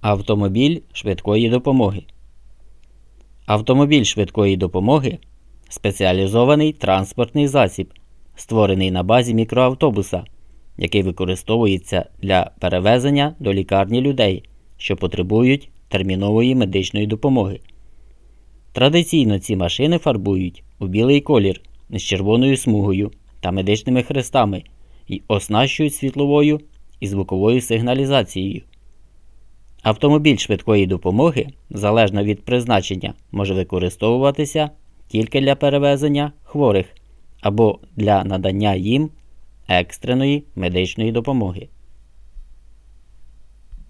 Автомобіль швидкої допомоги. Автомобіль швидкої допомоги спеціалізований транспортний засіб, створений на базі мікроавтобуса, який використовується для перевезення до лікарні людей, що потребують термінової медичної допомоги. Традиційно ці машини фарбують у білий колір з червоною смугою та медичними хрестами і оснащують світловою і звуковою сигналізацією. Автомобіль швидкої допомоги, залежно від призначення, може використовуватися тільки для перевезення хворих або для надання їм екстреної медичної допомоги.